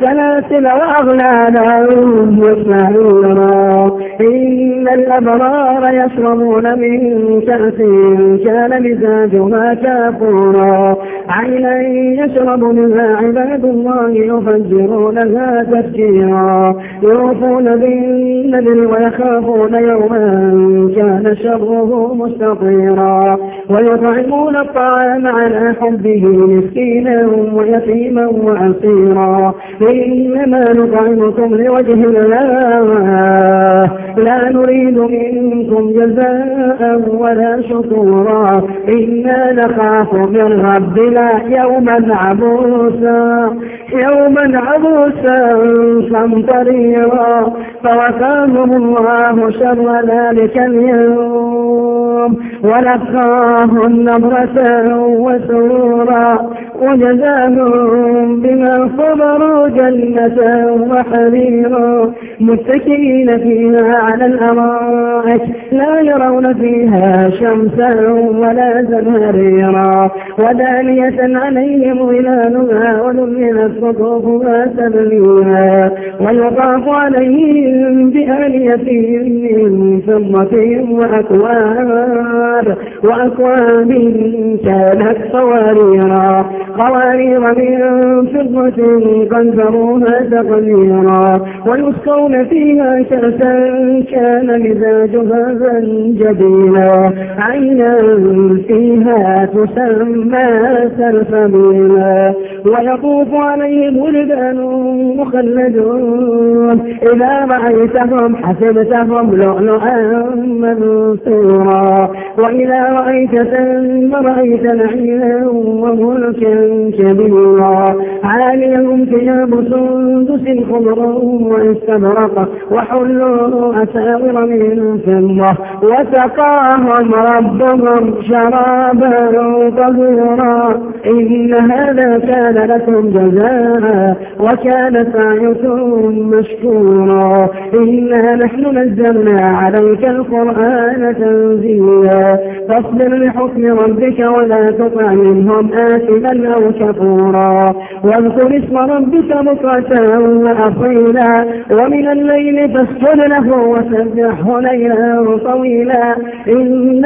سلاسل وأغلالا يسمعون إن الأبرار يشربون من كأس كان مزاجها كافورا عينا يشرب منها عباد الله يفجرونها تفجيرا. يوفون بالنذر ويخافون يوما كان شره مستطيرا. ويطعمون الطعام على حبه مسكينا ويتيما وأسيرا إنما نطعمكم لوجه الله. لا نريد منكم جزاء ولا شكورا. إنا نخاف من ربنا يوما عبوسا. يوما عبوسا قمطريرا فوفاهم الله شر ذلك اليوم. ولقاهم نظرة وسرورا وجزاهم بما صبروا جنة وحريرا متكئين فيها على الأرائك لا يرون فيها شمسا ولا زمهريرا ودانية عليهم ظلالها وذللت قطوفها تبليها ويطاف عليهم بآلية من فضة وأكواب وأكواب كانت صواريرا قوارير من فضة قدروها تقديرا. ويسقون فيها كأسا كان مزاجها زنجبيلا عينا فيها تسمى سلسبيلا. ويطوف عليهم ولدان مخلدون. إذا رأيتهم حسبتهم لؤلؤا منصورا وإذا رأيت ثم رأيت نعيما وملكا كبيرا. عاليهم ثياب سندس خضر واستبرق وحلوا أساور من فضة وسقاهم ربهم شرابا طهورا. إن هذا كان لكم جزاء وكان سعيكم مشكورا. إنا نحن نزلنا عليك القرآن تنزيلا فاصبر لحكم ربك ولا تطع منهم آثما أو كفورا. واذكر اسم ربك بكرة وأصيلا. ومن الليل فاسجد له وسبحه ليلا طويلا. إن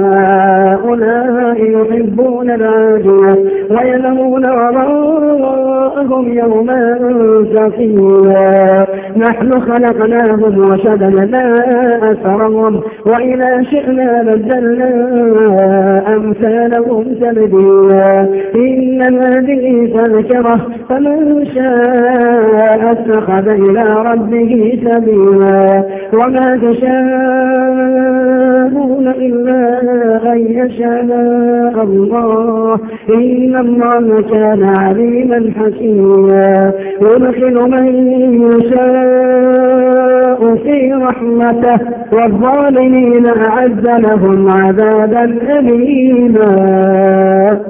هؤلاء يحبون العاجلة ويذرون وراءهم يوما ثقيلا. نحن خلقناهم وشددنا أثرهم. شئنا بدلنا أمثالهم تبديلا إن هذه تذكرة فمن شاء اتخذ إلى ربه سبيلا وما تشاءون إلا أن يشاء الله إن الله كان عليما حكيما. يدخل من يشاء في رحمته والظالمين أعز لهم عذابا أليما.